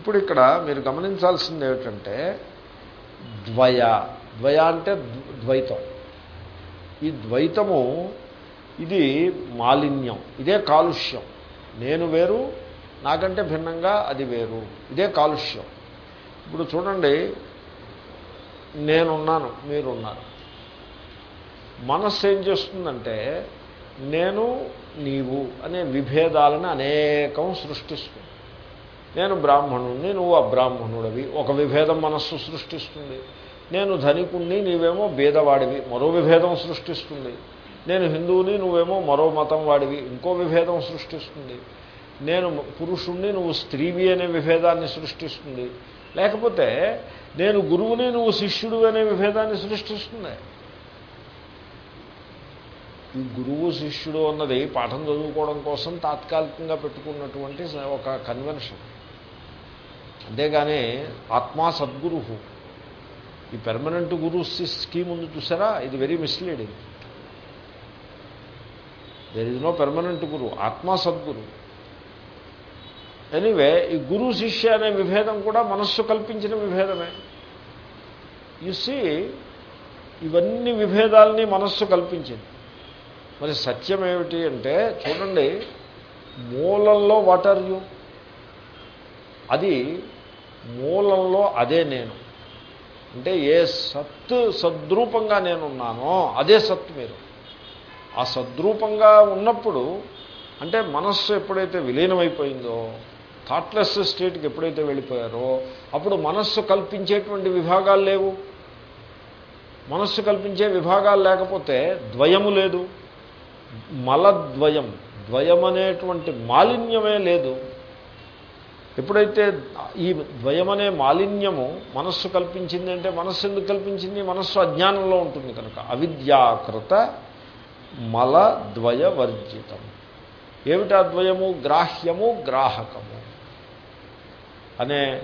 ఇప్పుడు ఇక్కడ మీరు గమనించాల్సింది ఏమిటంటే ద్వయ. ద్వయ అంటే ద్వైతం. ఈ ద్వైతము ఇది మాలిన్యం. ఇదే కాలుష్యం. నేను వేరు నాకంటే భిన్నంగా అది వేరు. ఇదే కాలుష్యం. ఇప్పుడు చూడండి నేనున్నాను మీరున్నారు. మనస్సు ఏం చేస్తుందంటే నేను నీవు అనే విభేదాలను అనేకం సృష్టిస్తుంది. నేను బ్రాహ్మణుణ్ణి నువ్వు అబ్రాహ్మణుడవి. ఒక విభేదం మనస్సు సృష్టిస్తుంది. నేను ధనికుణ్ణి నీవేమో భేదవాడివి. మరో విభేదం సృష్టిస్తుంది. నేను హిందువుని నువ్వేమో మరో మతం వాడివి. ఇంకో విభేదం సృష్టిస్తుంది. నేను పురుషుణ్ణి నువ్వు స్త్రీవి అనే విభేదాన్ని సృష్టిస్తుంది. లేకపోతే నేను గురువుని నువ్వు శిష్యుడు అనే విభేదాన్ని సృష్టిస్తుంది. ఈ గురువు శిష్యుడు అన్నది పాఠం చదువుకోవడం కోసం తాత్కాలికంగా పెట్టుకున్నటువంటి ఒక కన్వెన్షన్ అంతేగాని ఆత్మా సద్గురు ఈ పెర్మనెంట్ గురు స్కీమ్ ఉంది చూసారా? ఇది very misleading there is no permanent guru ఆత్మా సద్గురు. ఎనీవే ఈ గురు శిష్య అనే విభేదం కూడా మనస్సు కల్పించిన విభేదమే. సి ఇవన్నీ విభేదాలని మనస్సు కల్పించింది. మరి సత్యం ఏమిటి అంటే చూడండి మూలంలో వాట్ ఆర్ యూ అది మూలంలో అదే నేను. అంటే ఏ సత్ సద్రూపంగా నేనున్నానో అదే సత్ మీరు. ఆ సద్రూపంగా ఉన్నప్పుడు అంటే మనస్సు ఎప్పుడైతే విలీనమైపోయిందో థాట్లెస్ స్టేట్కి ఎప్పుడైతే వెళ్ళిపోయారో అప్పుడు మనస్సు కల్పించేటువంటి విభాగాలు లేవు. మనస్సు కల్పించే విభాగాలు లేకపోతే ద్వయము లేదు. మలద్వయం ద్వయం అనేటువంటి మాలిన్యమే లేదు. ఎప్పుడైతే ఈ ద్వయమనే మాలిన్యము మనస్సు కల్పించింది అంటే మనస్సు ఎందుకు కల్పించింది? మనస్సు అజ్ఞానంలో ఉంటుంది కనుక. అవిద్యాకృత మల ద్వయవర్జితం ఏమిటా ద్వయము? గ్రాహ్యము గ్రాహకము. అనే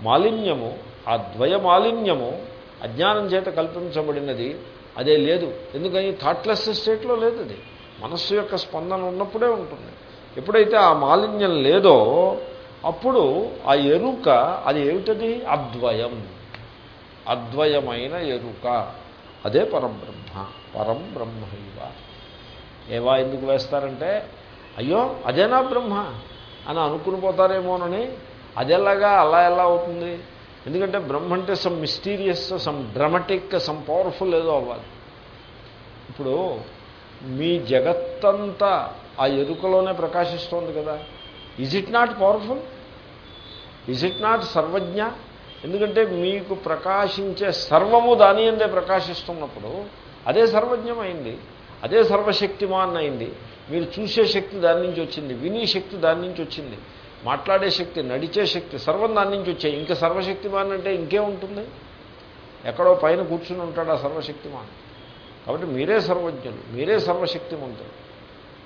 మాలిన్యము ఆ ద్వయ మాలిన్యము అజ్ఞానం చేత కల్పించబడినది అదే లేదు. ఎందుకని? థాట్లెస్ స్టేట్లో లేదు అది మనస్సు యొక్క స్పందన ఉన్నప్పుడే ఉంటుంది. ఎప్పుడైతే ఆ మాలిన్యం లేదో అప్పుడు ఆ ఎరుక అది ఏమిటది? అద్వయం. అద్వయమైన ఎరుక. అదే పరబ్రహ్మ. పరం బ్రహ్మైవ ఏవా ఎందుకు వేస్తారంటే అయ్యో అదేనా బ్రహ్మ? అని అనుకుని పోతారేమోనని. అదెలాగా అలా ఎలా అవుతుంది? ఎందుకంటే బ్రహ్మ అంటే some mysterious some dramatic some powerful ఏదో అవ్వాలి. ఇప్పుడు మీ జగత్తంతా ఆ ఎరుకలోనే ప్రకాశిస్తోంది కదా. Is it not powerful is it not సర్వజ్ఞ ఎందుకంటే మీకు ప్రకాశించే సర్వము దాని అందే ప్రకాశిస్తున్నప్పుడు అదే సర్వజ్ఞమైంది అదే సర్వశక్తిమాన్ అయింది మీరు చూసే శక్తి దాని నుంచి వచ్చింది విని శక్తి దాని నుంచి వచ్చింది మాట్లాడే శక్తి నడిచే శక్తి సర్వం దాని నుంచి వచ్చాయి ఇంకా సర్వశక్తిమాన్ అంటే ఇంకే ఉంటుంది ఎక్కడో పైన కూర్చుని ఉంటాడు ఆ సర్వశక్తిమాన్ కాబట్టి మీరే సర్వజ్ఞులు మీరే సర్వశక్తిమంతులు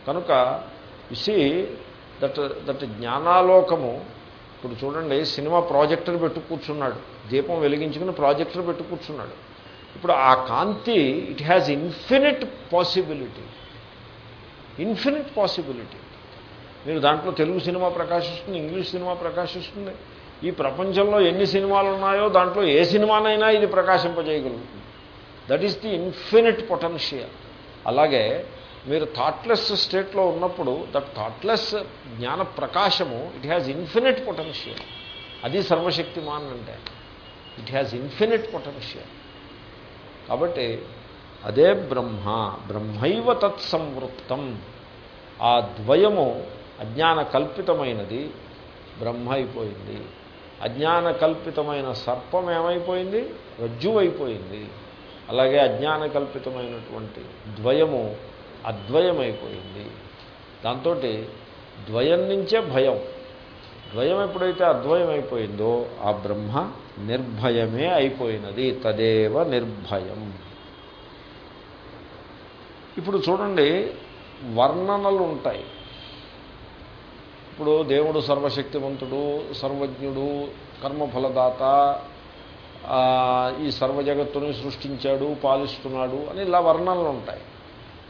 కనుక ఇసి దట్ దట్ జ్ఞానాలోకము ఇప్పుడు చూడండి సినిమా ప్రాజెక్టర్ పెట్టు కూర్చున్నాడు. దీపం వెలిగించుకుని ప్రాజెక్టర్ పెట్టు కూర్చున్నాడు. ఇప్పుడు ఆ కాంతి it has infinite possibility infinite possibility మీరు దాంట్లో తెలుగు సినిమా ప్రకాశిస్తుంది ఇంగ్లీష్ సినిమా ప్రకాశిస్తుంది. ఈ ప్రపంచంలో ఎన్ని సినిమాలు ఉన్నాయో దాంట్లో ఏ సినిమానైనా ఇది ప్రకాశింపజేయగలుగుతుంది. That is the infinite potential అలాగే మీరు థాట్లెస్ స్టేట్లో ఉన్నప్పుడు దట్ థాట్లెస్ జ్ఞాన ప్రకాశము ఇట్ హ్యాజ్ ఇన్ఫినిట్ పొటెన్షియల్ అది సర్వశక్తిమాన్ అంటే. ఇట్ హ్యాజ్ ఇన్ఫినిట్ పొటెన్షియల్ కాబట్టి అదే బ్రహ్మ బ్రహ్మైవ తత్సంవృత్తం ఆ ద్వయము అజ్ఞాన కల్పితమైనది బ్రహ్మ అయిపోయింది అజ్ఞాన కల్పితమైన సర్పం ఏమైపోయింది? రజ్జువైపోయింది. అలాగే అజ్ఞాన కల్పితమైనటువంటి ద్వయము అద్వయమైపోయింది. దాంతో ద్వయం నుంచే భయం. ద్వయం ఎప్పుడైతే అద్వయం అయిపోయిందో ఆ బ్రహ్మ నిర్భయమే అయిపోయినది తదేవ నిర్భయం. ఇప్పుడు చూడండి వర్ణనలు ఉంటాయి ఇప్పుడు దేవుడు సర్వశక్తివంతుడు సర్వజ్ఞుడు కర్మఫలదాత ఈ సర్వజగత్తుని సృష్టించాడు పాలిస్తున్నాడు అని ఇలా వర్ణనలు ఉంటాయి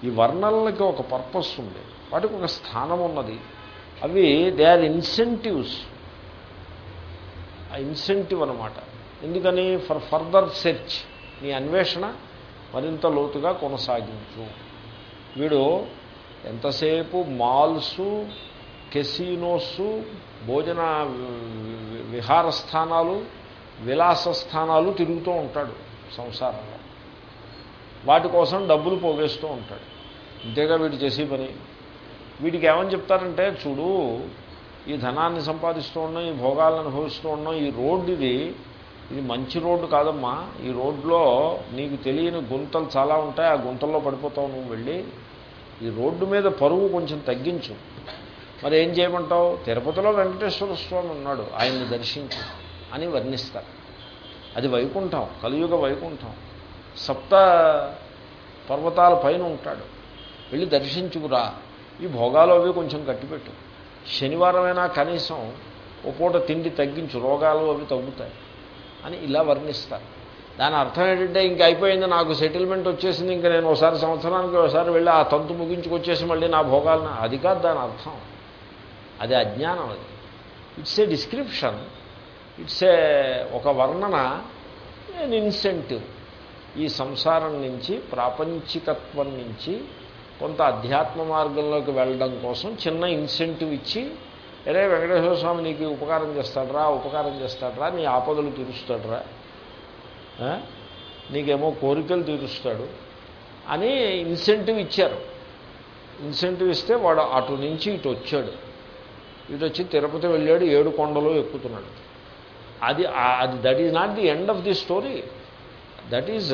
ఈ వర్ణనలకి ఒక పర్పస్ ఉంది. వాటికి ఒక స్థానం ఉన్నది. అవి దే ఆర్ ఇన్సెంటివ్స్ ఆ ఇన్సెంటివ్ అనమాట ఎందుకని? ఫర్ ఫర్దర్ సెర్చ్ నీ అన్వేషణ మరింత లోతుగా కొనసాగించు. వీడు ఎంతసేపు మాల్స్ కెసినోస్ భోజన విహార స్థానాలు విలాస స్థానాలు తిరుగుతూ ఉంటాడు సంసారంలో. వాటి కోసం డబ్బులు పోగేస్తూ ఉంటాడు. ఇంతేగా వీడు చేసే పని. వీడికి ఏమని చెప్తారంటే చూడు ఈ ధనాన్ని సంపాదిస్తూ ఉన్నాం ఈ భోగాలను అనుభవిస్తూ ఉన్నాం ఈ రోడ్డు ఇది ఇది మంచి రోడ్డు కాదమ్మా. ఈ రోడ్లో నీకు తెలియని గుంతలు చాలా ఉంటాయి ఆ గుంతల్లో పడిపోతావు నువ్వు వెళ్ళి. ఈ రోడ్డు మీద పరువు కొంచెం తగ్గించు. మరి ఏం చేయమంటావు? తిరుపతిలో వెంకటేశ్వర స్వామి ఉన్నాడు ఆయన్ని దర్శించు అని వర్ణిస్తారు. అది వైకుంఠం కలియుగ వైకుంఠం. సప్త పర్వతాల పైన ఉంటాడు. వెళ్ళి దర్శించుకురా. ఈ భోగాలు అవి కొంచెం కట్టిపెట్టు. శనివారమైనా కనీసం ఓ పూట తిండి తగ్గించు రోగాలు అవి తగ్గుతాయి అని ఇలా వర్ణిస్తారు. దాని అర్థం ఏంటంటే ఇంక అయిపోయింది నాకు సెటిల్మెంట్ వచ్చేసింది ఇంకా నేను ఒకసారి సంవత్సరానికి ఒకసారి వెళ్ళి ఆ తంతు ముగించుకొచ్చేసి మళ్ళీ నా భోగాలను అది కాదు దాని అర్థం. అది అజ్ఞానం అది. It's a description it's a ఒక వర్ణన ఇన్సెంటివ్ ఈ సంసారం నుంచి ప్రాపంచికత్వం నుంచి కొంత అధ్యాత్మ మార్గంలోకి వెళ్ళడం కోసం చిన్న ఇన్సెంటివ్ ఇచ్చి అరే వెంకటేశ్వర స్వామి నీకు ఉపకారం చేస్తాడరా ఉపకారం చేస్తాడరా నీ ఆపదలు తీరుస్తాడరా నీకేమో కోరికలు తీరుస్తాడు అని ఇన్సెంటివ్ ఇచ్చారు. ఇన్సెంటివ్ ఇస్తే వాడు అటు నుంచి ఇటు వచ్చాడు. ఇటు వచ్చి తిరుపతి వెళ్ళాడు ఏడు కొండలు ఎక్కుతున్నాడు. అది అది that is not the end of the story that is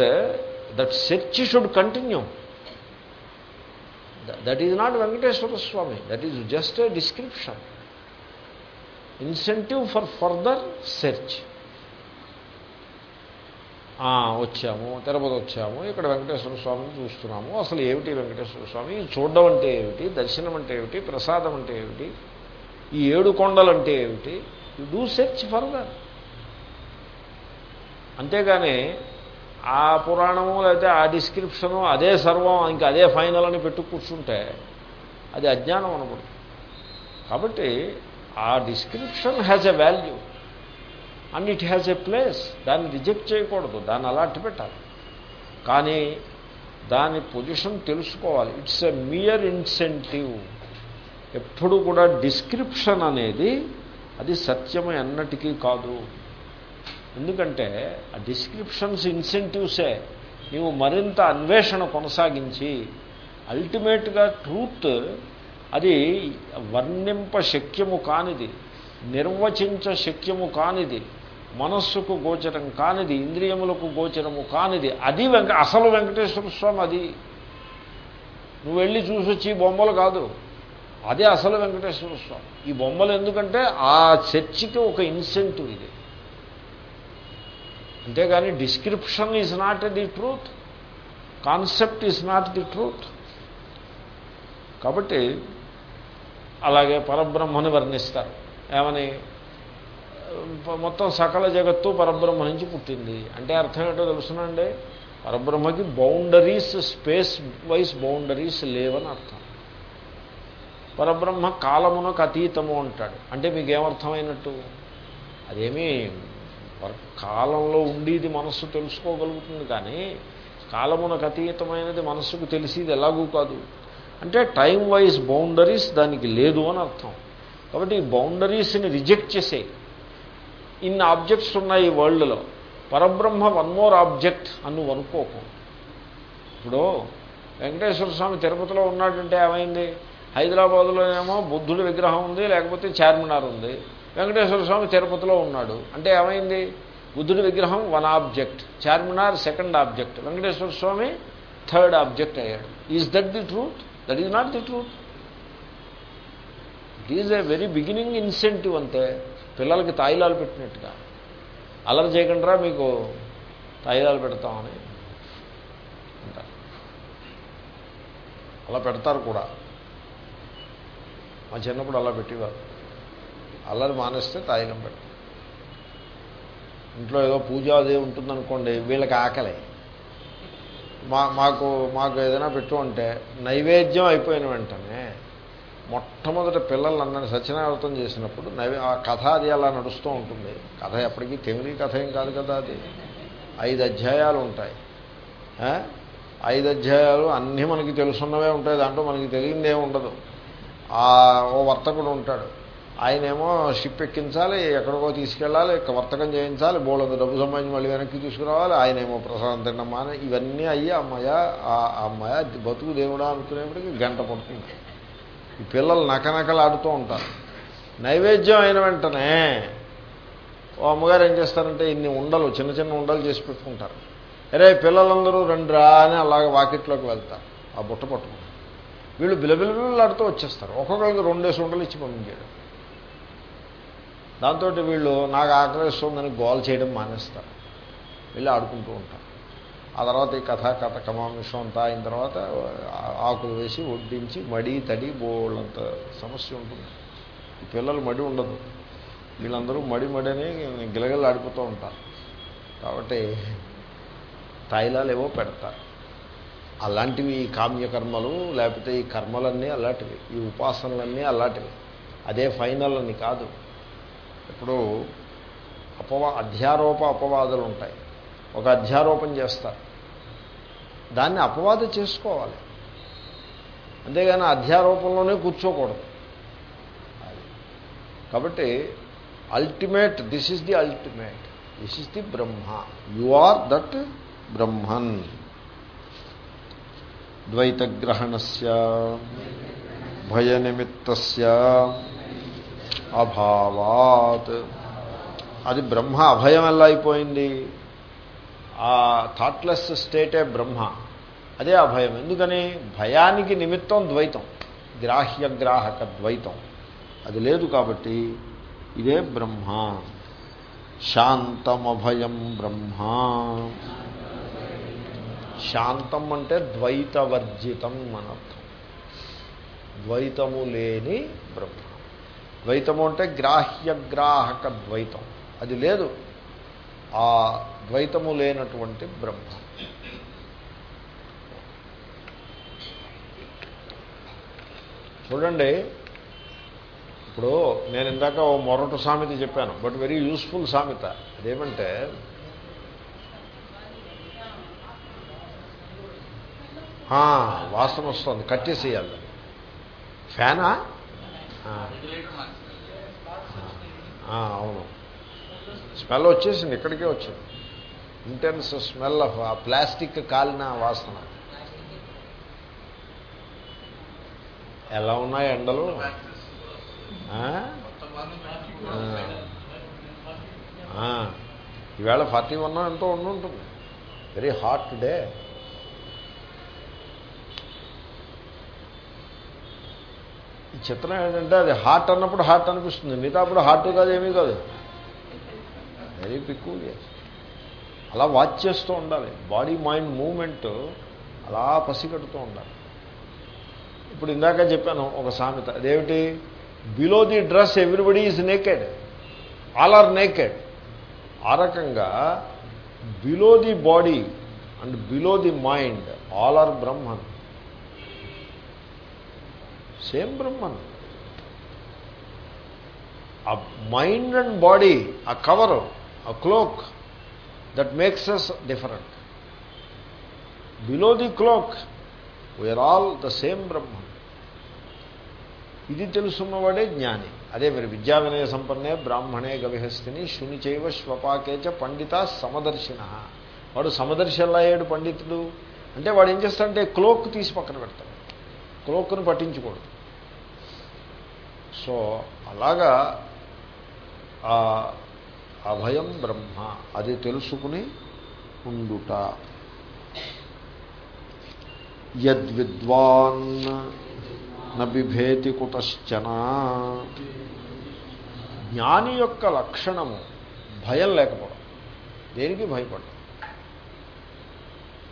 that search should continue that is not Venkateshwara Swamy that is just a description incentive for further search వచ్చాము తిరుపతి వచ్చాము ఇక్కడ వెంకటేశ్వర స్వామిని చూస్తున్నాము. అసలు ఏమిటి వెంకటేశ్వర స్వామి చూడడం అంటే ఏమిటి? దర్శనం అంటే ఏమిటి? ప్రసాదం అంటే ఏమిటి? ఈ ఏడు కొండలు అంటే ఏమిటి? యు డూ సెర్చ్ ఫర్దర్ అంతేగాని ఆ పురాణము లేకపోతే ఆ డిస్క్రిప్షను అదే సర్వం ఇంకా అదే ఫైనల్ అని పెట్టు కూర్చుంటే అది అజ్ఞానం అనబడుతుంది కాబట్టి ఆ description has a value and it has a place దాన్ని రిజెక్ట్ చేయకూడదు దాన్ని అలాంటి పెట్టాలి. కానీ దాని పొజిషన్ తెలుసుకోవాలి. ఇట్స్ ఎ మియర్ ఇన్సెంటివ్ ఎప్పుడు కూడా డిస్క్రిప్షన్ అనేది అది సత్యము ఎన్నటికీ కాదు. ఎందుకంటే ఆ డిస్క్రిప్షన్స్ ఇన్సెంటివ్సే నీవు మరింత అన్వేషణ కొనసాగించి అల్టిమేట్గా ట్రూత్ అది వర్ణింప శక్యము కానిది నిర్వచించ శక్యము కానిది మనస్సుకు గోచరం కానిది ఇంద్రియములకు గోచరము కానిది అది వెంక అసలు వెంకటేశ్వర స్వామి అది. నువ్వు వెళ్ళి చూసొచ్చి ఈ బొమ్మలు కాదు. అదే అసలు వెంకటేశ్వర స్వామి. ఈ బొమ్మలు ఎందుకంటే ఆ చర్చికి ఒక ఇన్సెంటివ్ ఇది. అంతేగాని description is not the truth concept is not the truth కాబట్టి అలాగే పరబ్రహ్మని వర్ణిస్తారు. ఏమని? మొత్తం సకల జగత్తు పరబ్రహ్మ నుంచి పుట్టింది. అంటే అర్థం ఏంటో తెలుసునండి? పరబ్రహ్మకి బౌండరీస్ స్పేస్ వైజ్ బౌండరీస్ లేవని అర్థం. పరబ్రహ్మ కాలమునకు అతీతము అంటాడు. అంటే మీకేమర్థమైనట్టు? అదేమీ కాలంలో ఉండేది మనస్సు తెలుసుకోగలుగుతుంది కానీ కాలమునకు అతీతమైనది మనస్సుకు తెలిసేది ఎలాగూ కాదు. అంటే టైం వైజ్ బౌండరీస్ దానికి లేదు అని అర్థం. కాబట్టి ఈ బౌండరీస్ని రిజెక్ట్ చేసే ఇన్ని ఆబ్జెక్ట్స్ ఉన్నాయి ఈ వరల్డ్లో పరబ్రహ్మ వన్ మోర్ ఆబ్జెక్ట్ అని నువ్వు అనుకోకు. ఇప్పుడు వెంకటేశ్వర స్వామి తిరుపతిలో ఉన్నాడంటే ఏమైంది? హైదరాబాదులో ఏమో బుద్ధుడి విగ్రహం ఉంది లేకపోతే చార్మినార్ ఉంది. వెంకటేశ్వర స్వామి తిరుపతిలో ఉన్నాడు. అంటే ఏమైంది? బుద్ధుడి విగ్రహం one object Charminar second object Venkateshwara Swamy third object అయ్యాడు. Is that the truth that is not the truth it is a very beginning incentive అంతే. పిల్లలకి తాయిలాలు పెట్టినట్టుగా. అలర్ చేయకుండా మీకు తాయిలాలు పెడతామని అంటారు అలా పెడతారు కూడా. మా చిన్నప్పుడు అలా పెట్టేవారు. అల్లరి మానేస్తే తాయిలం పెడతారు ఇంట్లో ఏదో పూజ అదే ఉంటుందనుకోండి వీళ్ళకి ఆకలి. మా మాకు మాకు ఏదైనా పెట్టు అంటే నైవేద్యం అయిపోయిన వెంటనే మొట్టమొదట పిల్లలందరినీ సత్యనారతం చేసినప్పుడు నైవే ఆ కథ అది అలా నడుస్తూ ఉంటుంది. కథ ఎప్పటికీ తెమిలి కథ ఏం కాదు కదా అది. ఐదు అధ్యాయాలు ఉంటాయి. ఐదు అధ్యాయాలు అన్నీ మనకి తెలుసున్నవే ఉంటాయి దాంట్లో మనకి తెలియనిదే ఉండదు. ఆ ఓ వర్తకుడు ఉంటాడు. ఆయనేమో షిప్ ఎక్కించాలి ఎక్కడికో తీసుకెళ్ళాలి వర్తకం చేయించాలి బోళ్ళంత డబ్బు సంబంధించి మళ్ళీ వెనక్కి తీసుకురావాలి ఆయనేమో ప్రసాదం తిన్నమ్మా అని ఇవన్నీ అయ్యి అమ్మాయ ఆ అమ్మాయ బతుకు దేవుడా అనుకునేప్పటికి గంట పడుతుంది. ఈ పిల్లలు నకనకలాడుతూ ఉంటారు. నైవేద్యం అయిన వెంటనే ఓ అమ్మగారు ఏం చేస్తారంటే ఇన్ని ఉండలు చిన్న చిన్న ఉండలు చేసి పెట్టుకుంటారు. అరే పిల్లలందరూ రండిరా అని అలాగే వాకిట్లోకి వెళ్తారు. ఆ బుట్ట పట్టుకుంటారు. వీళ్ళు బిలబిలబిలాడుతూ వచ్చేస్తారు ఒక్కొక్కరికి రెండేసి ఉండలు ఇచ్చి పంపించాడు దాంతో వీళ్ళు నాకు ఆకలిస్తుందని గోల్ చేయడం మానేస్తారు. వెళ్ళి ఆడుకుంటూ ఉంటారు. ఆ తర్వాత ఈ కథ కథ కమాంశం అంతా అయిన తర్వాత ఆకులు వేసి వడ్డించి మడి తడి బోళ్ళంత సమస్య ఉంటుంది. ఈ పిల్లలు మడి ఉండదు. వీళ్ళందరూ మడి మడిని గిలగిల ఆడిపోతూ ఉంటారు. కాబట్టి తైలాలు ఏవో పెడతారు. అలాంటివి ఈ కామ్యకర్మలు లేకపోతే ఈ కర్మలన్నీ అలాంటివి. ఈ ఉపాసనలన్నీ అలాంటివి. అదే ఫైనల్ అని కాదు. ఇప్పుడు అపవా అధ్యారోప అపవాదులు ఉంటాయి. ఒక అధ్యారోపణ చేస్తారు. దాన్ని అపవాద చేసుకోవాలి. అంతేగాని అధ్యారోపంలోనే కూర్చోకూడదు. కాబట్టి ultimate this is the ultimate. This is the Brahma. You are that Brahman. ద్వైతగ్రహణస్య భయనిమిత్తస్య. అభావాత్. అది బ్రహ్మ అభయం ఎలా అయిపోయింది? ఆ థాట్లెస్ స్టేటే బ్రహ్మ. అదే అభయం. ఎందుకని? భయానికి నిమిత్తం ద్వైతం. గ్రాహ్యగ్రాహక ద్వైతం అది లేదు కాబట్టి ఇదే బ్రహ్మ. శాంతమభయం బ్రహ్మ. శాంతం అంటే ద్వైతవర్జితం అనర్థం. ద్వైతము లేని బ్రహ్మ. ద్వైతము అంటే గ్రాహ్యగ్రాహక ద్వైతం అది లేదు. ఆ ద్వైతము లేనటువంటి బ్రహ్మ. చూడండి. ఇప్పుడు నేను ఇందాక ఓ మొరటు సామెత చెప్పాను. బట్ వెరీ యూస్ఫుల్ సామెత. అదేమంటే వాసన వస్తుంది. కట్టేసేయాలి ఫ్యానా? అవును. స్మెల్ వచ్చేసింది ఇక్కడికే వచ్చింది. ఇంటెన్స్ స్మెల్ ఆఫ్ ఆ ప్లాస్టిక్ కాలిన వాసన. ఎలా ఉన్నాయి ఎండలు? ఈవేళ ఫార్టీ వన్ ఎంతో ఉండి ఉంటుంది వెరీ హాట్ డే ఈ చిత్రం ఏంటంటే అది హార్ట్ అన్నప్పుడు హార్ట్ అనిపిస్తుంది. మిగతా అప్పుడు హార్ట్ కాదు ఏమీ కాదు. వెరీ పిక్యూలియర్ అలా వాచ్ చేస్తూ ఉండాలి. బాడీ మైండ్ మూమెంట్ అలా పసిగడుతూ ఉండాలి. ఇప్పుడు ఇందాక చెప్పాను ఒక సామెత. అదేమిటి? Below the dress everybody is naked all are naked ఆ రకంగా below the body and below the mind all are Brahman same Brahman ఆ మైండ్ అండ్ బాడీ ఆ కవర్ ఆ cloak that makes us different. Below the cloak we are all the same Brahma ఇది తెలుసున్నవాడే జ్ఞాని. అదే మరి విద్యా వినయ సంపన్నే బ్రాహ్మణే గవిహస్తిని శుని చైవ శ్వపాకేచ పండిత సమదర్శిన. వాడు సమదర్శిలా అయ్యాడు పండితుడు? అంటే వాడు ఏం చేస్తాడంటే క్లోక్ తీసి పక్కన పెడతాడు. క్లోక్ను పట్టించకూడదు. సో అలాగా ఆ అభయం బ్రహ్మ అది తెలుసుకుని ఉండుట. యద్విద్వాన్ నబిభేతి కుతశ్చన. జ్ఞాని యొక్క లక్షణము భయం లేకపోవడం. దేనికి భయపడడం?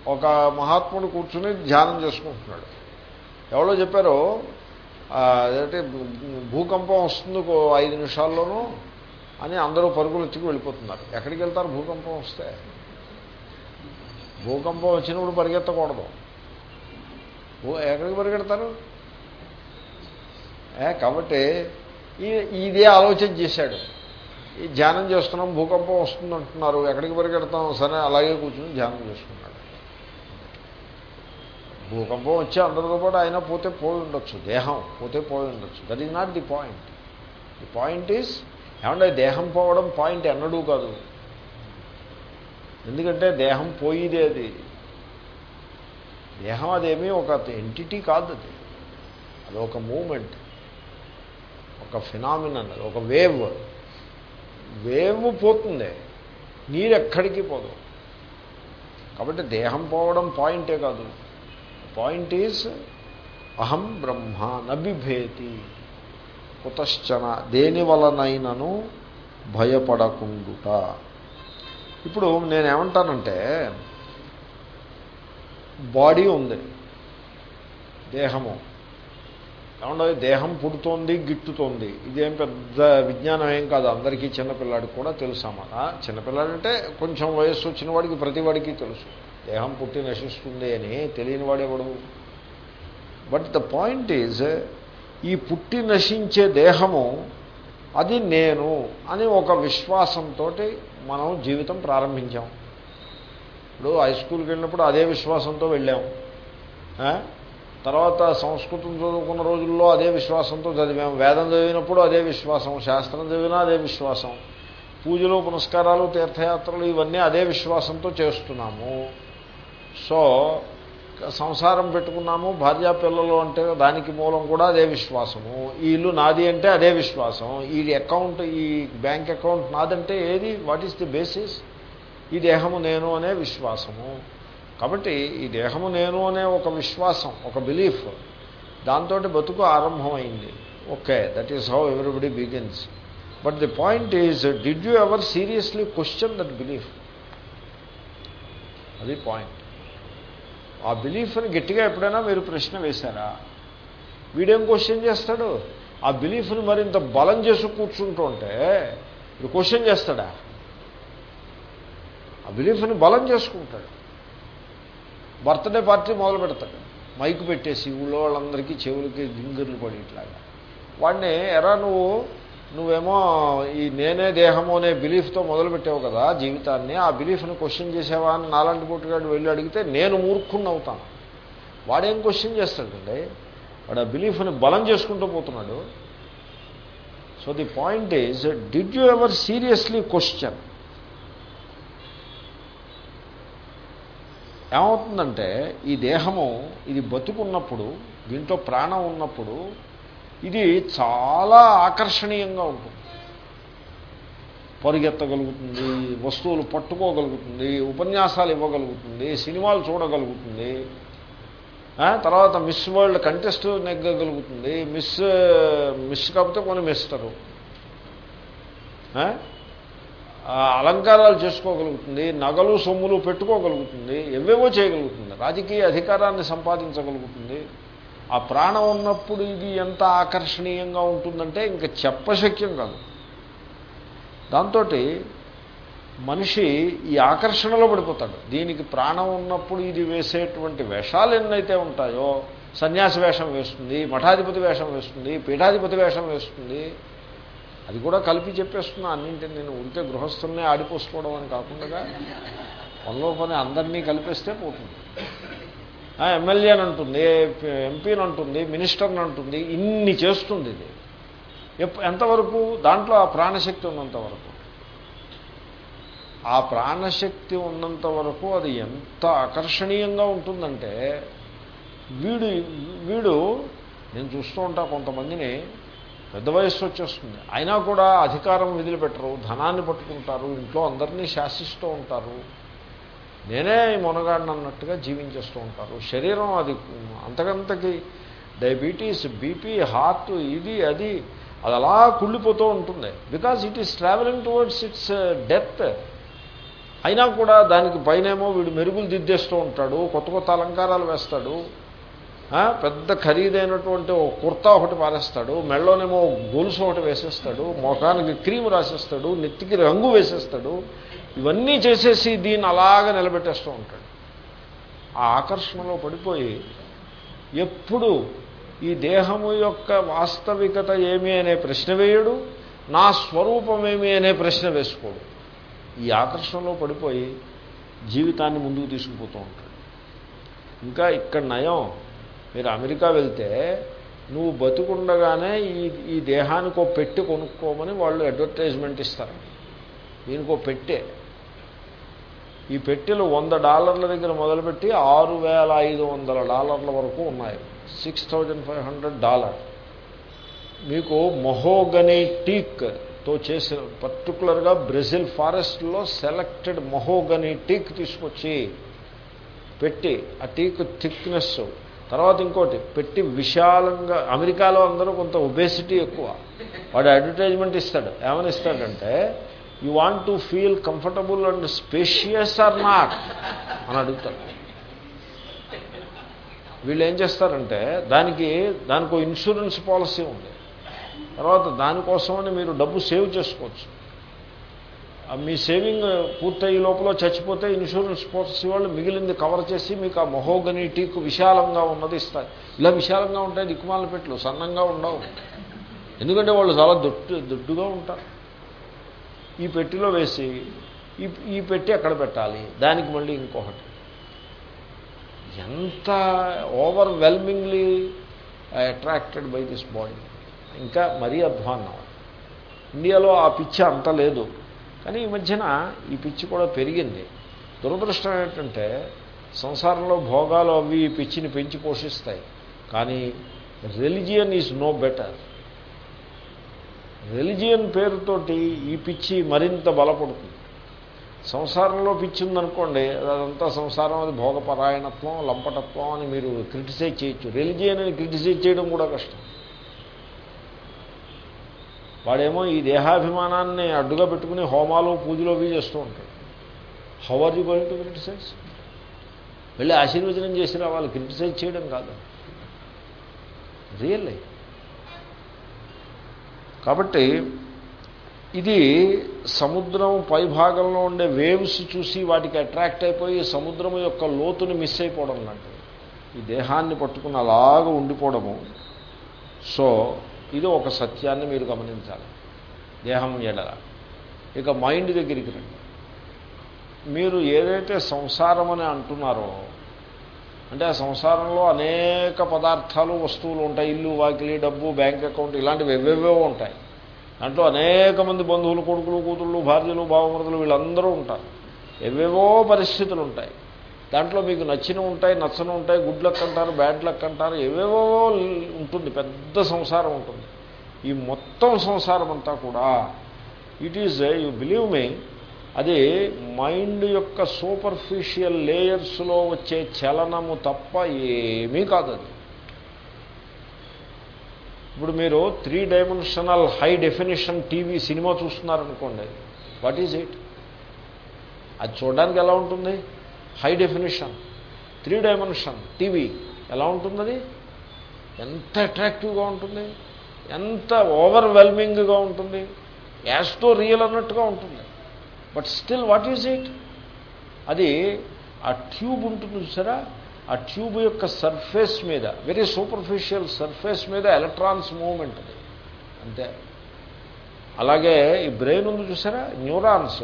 ఒక మహాత్ముడు కూర్చుని ధ్యానం చేసుకుంటున్నాడు. ఎవరో చెప్పారో అదంటే భూకంపం వస్తుంది ఐదు నిమిషాల్లోనూ అని అందరూ పరుగులు ఎత్తుకు వెళ్ళిపోతున్నారు. ఎక్కడికి వెళ్తారు భూకంపం వస్తే? భూకంపం వచ్చినప్పుడు పరిగెత్తకూడదు. ఎక్కడికి పరిగెడతారు? కాబట్టి ఈ- ఇదే ఆలోచన చేశాడు. ఈ ధ్యానం చేస్తున్నాం భూకంపం వస్తుంది అంటున్నారు ఎక్కడికి పరిగెడతాం సరే అలాగే కూర్చుని ధ్యానం చేసుకున్నాడు. భూకంపం వచ్చి అందరితో పాటు అయినా పోతే పోయి ఉండొచ్చు. దేహం పోతే పోయి ఉండొచ్చు. That is not the point the point is ఏమంటే దేహం పోవడం పాయింట్ ఎన్నడూ కాదు. ఎందుకంటే దేహం పోయిదే అది. దేహం అదేమీ ఒక ఎంటిటీ కాదు అది. అది ఒక మూమెంట్ ఒక ఫినామినన్ అది ఒక వేవ్ వేవ్ పోతుంది. నీరు ఎక్కడికి పోదు. కాబట్టి దేహం పోవడం పాయింటే కాదు. పాయింట్ ఈజ్ అహం బ్రహ్మ నబిభేతి కుతశ్చన దేని వలనైనను భయపడకుండుట. ఇప్పుడు నేనేమంటానంటే బాడీ ఉంది దేహము. ఏమంటే దేహం పుడుతోంది గిట్టుతోంది. ఇదేం పెద్ద విజ్ఞానం ఏం కాదు అందరికీ చిన్నపిల్లాడికి కూడా తెలుసు అన్నమాట చిన్నపిల్లాడంటే కొంచెం వయస్సు వచ్చిన వాడికి ప్రతి వాడికి తెలుసు. దేహం పుట్టి నశిస్తుంది అని తెలియని వాడేవాడు బట్ ద పాయింట్ ఈజ్ ఈ పుట్టి నశించే దేహము అది నేను అని ఒక విశ్వాసంతో మనం జీవితం ప్రారంభించాం. ఇప్పుడు హై స్కూల్కి వెళ్ళినప్పుడు అదే విశ్వాసంతో వెళ్ళాం. తర్వాత సంస్కృతం చదువుకున్న రోజుల్లో అదే విశ్వాసంతో చదివాం. వేదం చదివినప్పుడు అదే విశ్వాసం. శాస్త్రం చదివినా అదే విశ్వాసం. పూజలు పునస్కారాలు తీర్థయాత్రలు ఇవన్నీ అదే విశ్వాసంతో చేస్తున్నాము. సో సంసారం పెట్టుకున్నాము భార్యా పిల్లలు అంటే దానికి మూలం కూడా అదే విశ్వాసము. ఈ ఇల్లు నాది అంటే అదే విశ్వాసం. ఈ అకౌంట్ ఈ బ్యాంక్ అకౌంట్ నాదంటే ఏది? What is the basis? ఈ దేహము నేను అనే విశ్వాసము. కాబట్టి ఈ దేహము నేను అనే ఒక విశ్వాసం ఒక బిలీఫ్ దాంతో బతుకు ఆరంభమైంది. Okay that is how everybody begins but the point is did you ever seriously question that belief అది పాయింట్ ఆ బిలీఫ్ని గట్టిగా ఎప్పుడైనా మీరు ప్రశ్న వేశారా? వీడేం క్వశ్చన్ చేస్తాడు? ఆ బిలీఫ్ని మరింత బలం చేసి కూర్చుంటుంటే వీడు క్వశ్చన్ చేస్తాడా? ఆ బిలీఫ్ని బలం చేసుకుంటాడు. బర్త్డే పార్టీ మొదలు పెడతాడు. మైకు పెట్టేసి ఊళ్ళో వాళ్ళందరికీ చెవులకి గింగిర్లు పడి ఇట్లాగా. వాడిని ఎరా నువ్వు నువ్వేమో ఈ నేనే దేహము అనే బిలీఫ్తో మొదలుపెట్టావు కదా జీవితాన్ని ఆ బిలీఫ్ని క్వశ్చన్ చేసావా అని నాలాంటి పుట్టుగాడు వెళ్ళి అడిగితే నేను మూర్ఖుణ్ణి అవుతాను వాడేం క్వశ్చన్ చేస్తాడండి వాడు ఆ బిలీఫ్ని బలం చేసుకుంటూ పోతున్నాడు. So the point is did you ever seriously question? ఏమవుతుందంటే ఈ దేహము ఇది బతుకున్నప్పుడు దీంట్లో ప్రాణం ఉన్నప్పుడు ఇది చాలా ఆకర్షణీయంగా ఉంటుంది. పరిగెత్తగలుగుతుంది వస్తువులు పట్టుకోగలుగుతుంది ఉపన్యాసాలు ఇవ్వగలుగుతుంది సినిమాలు చూడగలుగుతుంది. తర్వాత మిస్ వరల్డ్ కంటెస్ట్ నెగ్గగలుగుతుంది. మిస్ మిస్ కాకపోతే కొన్ని మిస్టరు అలంకారాలు చేసుకోగలుగుతుంది నగలు సొమ్ములు పెట్టుకోగలుగుతుంది ఎవేవో చేయగలుగుతుంది. రాజకీయ అధికారాన్ని సంపాదించగలుగుతుంది. ఆ ప్రాణం ఉన్నప్పుడు ఇది ఎంత ఆకర్షణీయంగా ఉంటుందంటే ఇంకా చెప్పశక్యం కాదు. దాంతో మనిషి ఈ ఆకర్షణలో పడిపోతాడు. దీనికి ప్రాణం ఉన్నప్పుడు ఇది వేసేటువంటి వేషాలు ఎన్నైతే ఉంటాయో సన్యాసి వేషం వేస్తుంది మఠాధిపతి వేషం వేస్తుంది పీఠాధిపతి వేషం వేస్తుంది అది కూడా కలిపి చెప్పేస్తున్నా అన్నింటిని నేను ఉంటే గృహస్థుల్ని ఆడిపోసుకోవడం అని కాకుండా పనిలో పని అందరినీ కలిపేస్తే పోతుంది. ఎమ్మెల్యేని అంటుంది ఎంపీని అంటుంది మినిస్టర్ని అంటుంది ఇన్ని చేస్తుంది ఇది. ఎప్- ఎంతవరకు? దాంట్లో ఆ ప్రాణశక్తి ఉన్నంత వరకు. ఆ ప్రాణశక్తి ఉన్నంత వరకు అది ఎంత ఆకర్షణీయంగా ఉంటుందంటే వీడు వీడు నేను చూస్తూ ఉంటా కొంతమందిని పెద్ద వయస్సు వచ్చేస్తుంది. అయినా కూడా అధికారం వదిలిపెట్టరు ధనాన్ని పట్టుకుంటారు ఇంట్లో అందరినీ శాసిస్తూ ఉంటారు. నేనే ఈ మునగాడిని అన్నట్టుగా జీవించేస్తూ ఉంటారు. శరీరం అది అంతకంతకి డయాబెటీస్ బీపీ హార్ట్ ఇది అది అది అలా కుళ్ళిపోతూ ఉంటుంది. Because it is travelling towards its death అయినా కూడా దానికి పైనేమో వీడు మెరుగులు దిద్దేస్తూ ఉంటాడు కొత్త కొత్త అలంకారాలు వేస్తాడు పెద్ద ఖరీదైనటువంటి ఒక కుర్తా ఒకటి పారేస్తాడు మెళ్ళోనేమో గొలుసు ఒకటి వేసేస్తాడు మొఖానికి క్రీమ్ రాసేస్తాడు నెత్తికి రంగు వేసేస్తాడు ఇవన్నీ చేసేసి దీన్ని అలాగ నిలబెట్టేస్తూ ఉంటాడు. ఆ ఆకర్షణలో పడిపోయి ఎప్పుడు ఈ దేహము యొక్క వాస్తవికత ఏమి అనే ప్రశ్న వేయడు నా స్వరూపమేమి అనే ప్రశ్న వేసుకోడు. ఈ ఆకర్షణలో పడిపోయి జీవితాన్ని ముందుకు తీసుకుపోతూ ఉంటాడు. ఇంకా ఇక్కడ నయం మీరు అమెరికా వెళ్తే నువ్వు బతుకుండగానే ఈ ఈ దేహానికి ఓ పెట్టి కొనుక్కోమని వాళ్ళు అడ్వర్టైజ్మెంట్ ఇస్తారు. దీనికి పెట్టే. ఈ పెట్టెలు వంద డాలర్ల దగ్గర మొదలుపెట్టి ఆరు వేల ఐదు వందల డాలర్ల వరకు ఉన్నాయి. Six thousand five hundred dollar మీకు మొహోగనీ టీక్తో చేసిన పర్టికులర్గా బ్రెజిల్ ఫారెస్ట్లో సెలెక్టెడ్ మొహోగనీ టీక్ తీసుకొచ్చి పెట్టి ఆ టీక్ థిక్నెస్ తర్వాత ఇంకోటి పెట్టి విశాలంగా అమెరికాలో అందరూ కొంత ఒబేసిటీ ఎక్కువ. వాడు అడ్వర్టైజ్మెంట్ ఇస్తాడు. ఏమని ఇస్తాడంటే you want to feel comfortable and spacious or not అని అడుగుతారు వీళ్ళు ఏం చేస్తారంటే దానికి దానికి ఇన్సూరెన్స్ పాలసీ ఉంది. తర్వాత దానికోసమని మీరు డబ్బు సేవ్ చేసుకోవచ్చు. మీ సేవింగ్ పూర్తయ్యే లోపల చచ్చిపోతే ఇన్సూరెన్స్ పాలసీ వాళ్ళు మిగిలింది కవర్ చేసి మీకు ఆ మహోగని టీకు విశాలంగా ఉన్నది ఇస్తారు. ఇలా విశాలంగా ఉంటాయి దిక్కుమాల పెట్లు సన్నంగా ఉండవు. ఎందుకంటే వాళ్ళు చాలా దొడ్డు దొడ్డుగా ఉంటారు. ఈ పెట్టిలో వేసి ఈ ఈ పెట్టి ఎక్కడ పెట్టాలి? దానికి మళ్ళీ ఇంకొకటి. ఎంత overwhelmingly attracted by this body ఇంకా మరీ అధ్వాన్నం. ఇండియాలో ఆ పిచ్చి అంత లేదు. కానీ ఈ మధ్యన ఈ పిచ్చి కూడా పెరిగింది. దురదృష్టం ఏంటంటే సంసారంలో భోగాలు అవి ఈ పిచ్చిని పెంచి పోషిస్తాయి. కానీ religion is no better religion పేరుతోటి ఈ పిచ్చి మరింత బలపడుతుంది. సంసారంలో పిచ్చి ఉందనుకోండి అదంతా సంసారం అది భోగపరాయణత్వం లంపటత్వం అని మీరు క్రిటిసైజ్ చేయొచ్చు. రిలిజియన్ అని క్రిటిసైజ్ చేయడం కూడా కష్టం. వాడేమో ఈ దేహాభిమానాన్ని అడ్డుగా పెట్టుకుని హోమాలు పూజలు అవి చేస్తూ ఉంటాడు. How are you going to criticise వెళ్ళి ఆశీర్వచనం చేసి రావాలి క్రిటిసైజ్ చేయడం కాదు. రియల్లీ కాబట్టి ఇది సముద్రం పైభాగంలో ఉండే వేవ్స్ చూసి వాటికి అట్రాక్ట్ అయిపోయి సముద్రం యొక్క లోతుని మిస్ అయిపోవడం లాంటిది. ఈ దేహాన్ని పట్టుకుని అలాగ ఉండిపోవడము. సో ఇది ఒక సత్యాన్ని మీరు గమనించాలి. దేహం ఎడల. ఇక మైండ్ దగ్గరికి రండి. మీరు ఏదైతే సంసారం అని అంటున్నారో అంటే ఆ సంసారంలో అనేక పదార్థాలు వస్తువులు ఉంటాయి. ఇల్లు వాకిలి డబ్బు బ్యాంక్ అకౌంట్ ఇలాంటివి ఎవేవో ఉంటాయి. దాంట్లో అనేక మంది బంధువులు కొడుకులు కూతుళ్ళు భార్యలు భావమృతులు వీళ్ళందరూ ఉంటారు. ఎవేవో పరిస్థితులు ఉంటాయి. దాంట్లో మీకు నచ్చిన ఉంటాయి నచ్చని ఉంటాయి గుడ్ లక్ అంటారు బ్యాడ్ లక్ అంటారు ఏవేవో ఉంటుంది. పెద్ద సంసారం ఉంటుంది. ఈ మొత్తం సంసారం అంతా కూడా ఇట్ ఈజ్ యు బిలీవ్ మీ అది మైండ్ యొక్క సూపర్ఫిషియల్ లేయర్స్లో వచ్చే చలనము తప్ప ఏమీ కాదు అది. ఇప్పుడు మీరు three dimensional high definition TV cinema చూస్తున్నారనుకోండి what is it? అది చూడడానికి ఎలా ఉంటుంది? High definition. Three dimension TV ఎలా ఉంటుంది అది ఎంత అట్రాక్టివ్గా ఉంటుంది? ఎంత ఓవర్వెల్మింగ్గా ఉంటుంది? యాస్టో రియల్ అన్నట్టుగా ఉంటుంది. But still what is it? అది ఆ ట్యూబ్ ఉంటుంది చూసారా? ఆ ట్యూబ్ యొక్క సర్ఫేస్ మీద వెరీ సూపర్ఫిషియల్ సర్ఫేస్ మీద ఎలక్ట్రాన్స్ మూవ్మెంట్ అది. అంతే. అలాగే ఈ బ్రెయిన్ ఉంది చూసారా? న్యూరాన్స్.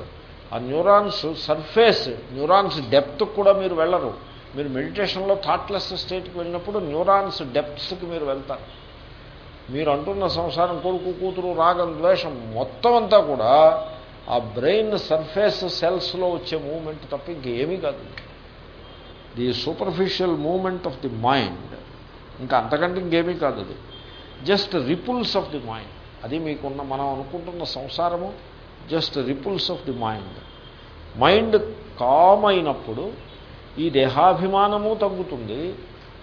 ఆ న్యూరాన్స్ సర్ఫేస్ న్యూరాన్స్ డెప్త్ కూడా మీరు వెళ్ళరు. మీరు మెడిటేషన్లో థాట్లెస్ స్టేట్కి వెళ్ళినప్పుడు న్యూరాన్స్ డెప్త్స్కి మీరు వెళ్తారు. మీరు అంటున్న సంసారం కొడుకు కూతురు రాగం ద్వేషం మొత్తం అంతా కూడా ఆ బ్రెయిన్ సర్ఫేస్ సెల్స్లో వచ్చే మూమెంట్ తప్ప ఇంకేమీ కాదు. The superficial moment of the mind. ఇంకా అంతకంటే ఇంకేమీ కాదు అది. Just ripples of the mind. అది మీకున్న మనం అనుకుంటున్న సంసారము just ripples of the mind. Mind calm అయినప్పుడు ఈ దేహాభిమానము తగ్గుతుంది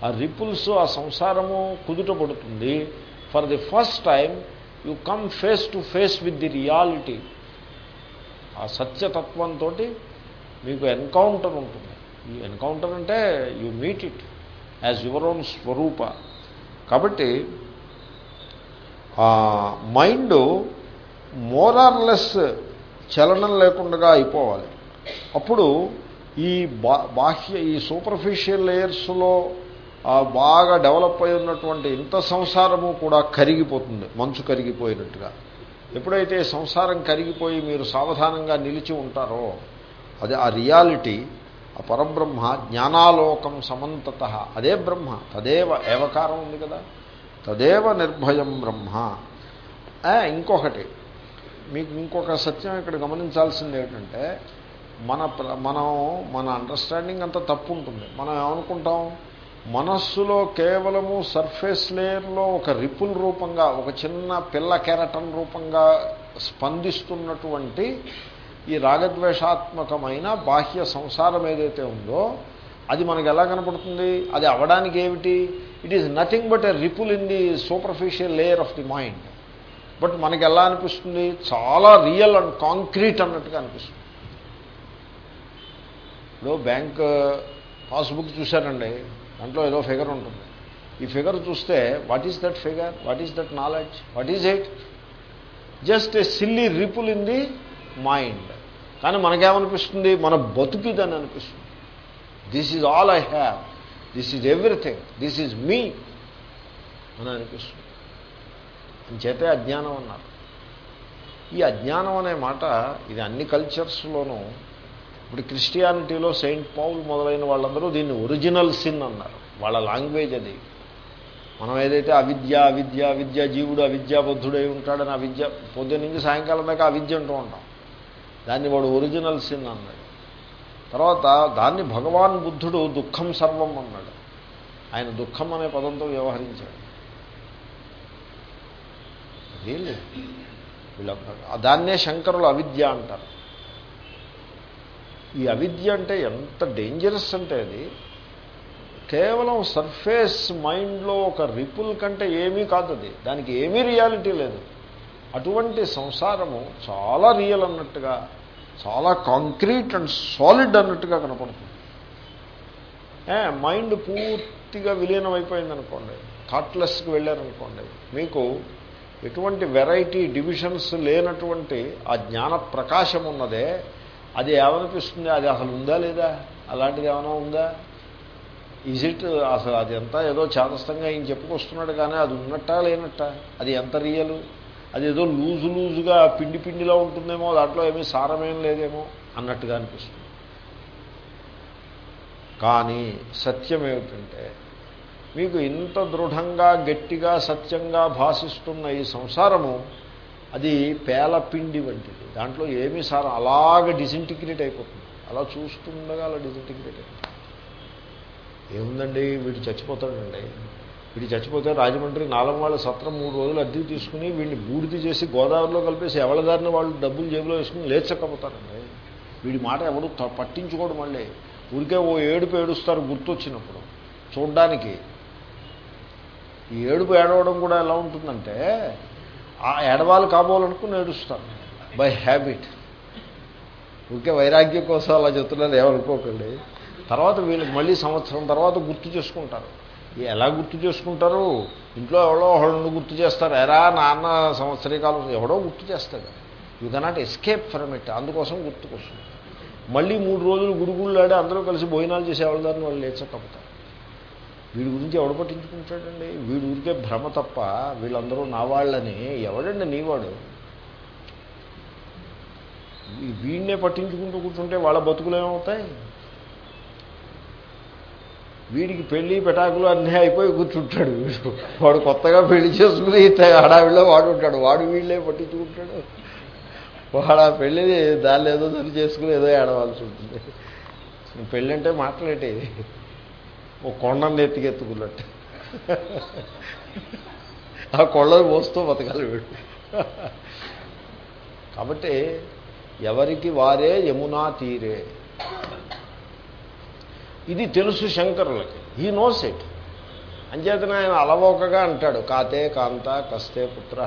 ఆ రిపుల్స్ ఆ సంసారము కుదుటపడుతుంది. For the first time you come face to face with the reality ఆ సత్యతత్వంతో మీకు ఎన్కౌంటర్ ఉంటుంది. ఈ ఎన్కౌంటర్ అంటే you meet it as your own స్వరూప. కాబట్టి మైండ్ మోరార్లెస్ చలనం లేకుండా అయిపోవాలి. అప్పుడు ఈ బా బాహ్య ఈ సూపర్ఫిషియల్ లేయర్స్లో బాగా డెవలప్ అయి ఉన్నటువంటి ఇంత సంసారము కూడా కరిగిపోతుంది. మంచు కరిగిపోయినట్టుగా. ఎప్పుడైతే సంసారం కరిగిపోయి మీరు సావధానంగా నిలిచి ఉంటారో అది ఆ రియాలిటీ ఆ పరబ్రహ్మ జ్ఞానాలోకం సమంతత. అదే బ్రహ్మ తదేవ ఏవకారం ఉంది కదా? తదేవ నిర్భయం బ్రహ్మ. ఇంకొకటి మీకు ఇంకొక సత్యం ఇక్కడ గమనించాల్సింది ఏంటంటే మన మనం మన అండర్స్టాండింగ్ అంతా తప్పు ఉంటుంది. మనం ఏమనుకుంటాం? మనస్సులో కేవలము సర్ఫేస్ లేయర్లో ఒక రిపుల్ రూపంగా ఒక చిన్న పిల్ల కెరటన్ రూపంగా స్పందిస్తున్నటువంటి ఈ రాగద్వేషాత్మకమైన బాహ్య సంసారం ఏదైతే ఉందో అది మనకు ఎలా కనపడుతుంది? అది అవడానికి ఏమిటి? It is nothing but a ripple in the superficial layer of the mind but మనకి ఎలా అనిపిస్తుంది? చాలా రియల్ అండ్ కాంక్రీట్ అన్నట్టుగా అనిపిస్తుంది. ఇప్పుడు బ్యాంక్ పాస్బుక్ చూశారండి. దాంట్లో ఏదో ఫిగర్ ఉంటుంది. ఈ ఫిగర్ చూస్తే what is that figure what is that knowledge what is it just a silly ripple in the mind కానీ మనకేమనిపిస్తుంది? మన బతుకిదని అనిపిస్తుంది. This is all I have this is everything this is me అని అనిపిస్తుంది. అంచేతే అజ్ఞానం అన్నారు. ఈ అజ్ఞానం అనే మాట ఇది అన్ని కల్చర్స్లోనూ ఇప్పుడు క్రిస్టియానిటీలో సెయింట్ పౌల్ మొదలైన వాళ్ళందరూ దీన్ని ఒరిజినల్ సిన్ అన్నారు. వాళ్ళ లాంగ్వేజ్ అది. మనం ఏదైతే అవిద్య అవిద్య అవిద్య జీవుడు అవిద్యాబద్ధుడై ఉంటాడని అవిద్య పొద్దున్న నుంచి సాయంకాలం దాకా అవిద్య అంటూ ఉంటాం. దాన్ని వాడు ఒరిజినల్ సిన్ అన్నాడు. తర్వాత దాన్ని భగవాన్ బుద్ధుడు దుఃఖం సర్వం అన్నాడు. ఆయన దుఃఖం అనే పదంతో వ్యవహరించాడు. రియల్లీ వీళ్ళ దాన్నే శంకరులు అవిద్య అంటారు. ఈ అవిద్య అంటే ఎంత డేంజరస్ అంటే అది? కేవలం సర్ఫేస్ మైండ్లో ఒక రిపుల్ కంటే ఏమీ కాదు అది. దానికి ఏమీ రియాలిటీ లేదు. అటువంటి సంసారము చాలా రియల్ అన్నట్టుగా చాలా కాంక్రీట్ అండ్ సాలిడ్ అన్నట్టుగా కనపడుతుంది. ఏ, మైండ్ పూర్తిగా విలీనం అయిపోయింది అనుకోండి థాట్లెస్కి వెళ్ళారనుకోండి మీకు ఎటువంటి వెరైటీ డివిజన్స్ లేనటువంటి ఆ జ్ఞాన ప్రకాశం ఉన్నదే అది ఏమనిపిస్తుంది? అది అసలు ఉందా లేదా? అలాంటిది ఏమైనా ఉందా? ఈజ్ ఇట్ అసలు అది ఎంత ఏదో చాదస్తంగా ఈయన చెప్పుకొస్తున్నాడు కానీ అది ఉన్నట్టా లేనట్టా? అది ఎంత రియలు? అది ఏదో లూజు లూజుగా పిండి పిండిలా ఉంటుందేమో? దాంట్లో ఏమీ సారమేం లేదేమో? అన్నట్టుగా అనిపిస్తుంది. కానీ సత్యం ఏమిటంటే మీకు ఇంత దృఢంగా గట్టిగా సత్యంగా భాషిస్తున్న ఈ సంసారము అది పేలపిండి వంటిది. దాంట్లో ఏమీ సారం అలాగ డిసింటిగ్రేట్ అయిపోతుంది. అలా చూస్తుండగా అలా డిసింటిగ్రేట్ అయిపోతుంది. ఏముందండి? వీడు చచ్చిపోతాడండి. వీడు చచ్చిపోతే రాజమండ్రి నాలంవాళ్ళ సత్రం మూడు రోజులు అద్దెకి తీసుకుని వీడిని బూడిద చేసి గోదావరిలో కలిపేసి ఎవరిదారిని వాళ్ళు డబ్బులు జేబులో వేసుకుని లేచకపోతారండి. వీడి మాట ఎవరు త- పట్టించుకోడు మళ్ళీ. ఊరికే ఓ ఏడుపు ఏడుస్తారు గుర్తొచ్చినప్పుడు. చూడ్డానికి. ఈ ఏడుపు ఏడవడం కూడా ఎలా ఉంటుందంటే ఆ ఏడవాలు కాబోవాలనుకుని ఏడుస్తాను బై హ్యాబిట్ ఇంకే వైరాగ్యం కోసం అలా చెప్తున్నారు ఏమనుకోకండి. తర్వాత వీళ్ళకి మళ్ళీ సంవత్సరం తర్వాత గుర్తు చేసుకుంటారు. ఎలా గుర్తు చేసుకుంటారు? ఇంట్లో ఎవడో ఒకళ్ళు గుర్తు చేస్తారు. ఎరా నాన్న సంవత్సరీకాలం ఎవడో గుర్తు చేస్తాడు. You cannot escape from it అందుకోసం గుర్తుకొస్తుంది. మళ్ళీ మూడు రోజులు గురుగుళ్ళాడి అందరూ కలిసి భోజనాలు చేసేవాళ్ళ దాన్ని వాళ్ళు లేచకపోతారు. వీడి గురించి ఎవడు పట్టించుకుంటాడండి? వీడి ఊరికే భ్రమ తప్ప వీళ్ళందరూ నా వాళ్ళని ఎవడండి నీవాడు? వీడినే పట్టించుకుంటూ కూర్చుంటే వాళ్ళ బతుకులు ఏమవుతాయి? వీడికి పెళ్ళి పెటాకులు అన్నీ అయిపోయి కూర్చుంటాడు వీడు. వాడు కొత్తగా పెళ్ళి చేసుకుని హడావిడిలో వాడు ఉంటాడు వాడు వీళ్ళే పట్టించుకుంటాడు. వాడు ఆ పెళ్ళి దాన్ని ఏదో సరి చేసుకుని ఏదో ఏడవలసి ఉంటుంది. పెళ్ళంటే మాట్లాడేది ఓ కొండను ఎత్తికెత్తుకున్నట్టు ఆ కొండను పోస్తూ బతకాలి వీడు. కాబట్టి ఎవరికి వారే యమునా తీరే. ఇది తెలుసు శంకరులకి. ఈ నోస్ ఇట్ అంచేతన ఆయన అలవోకగా అంటాడు. కాతే కాంత కస్తే పుత్ర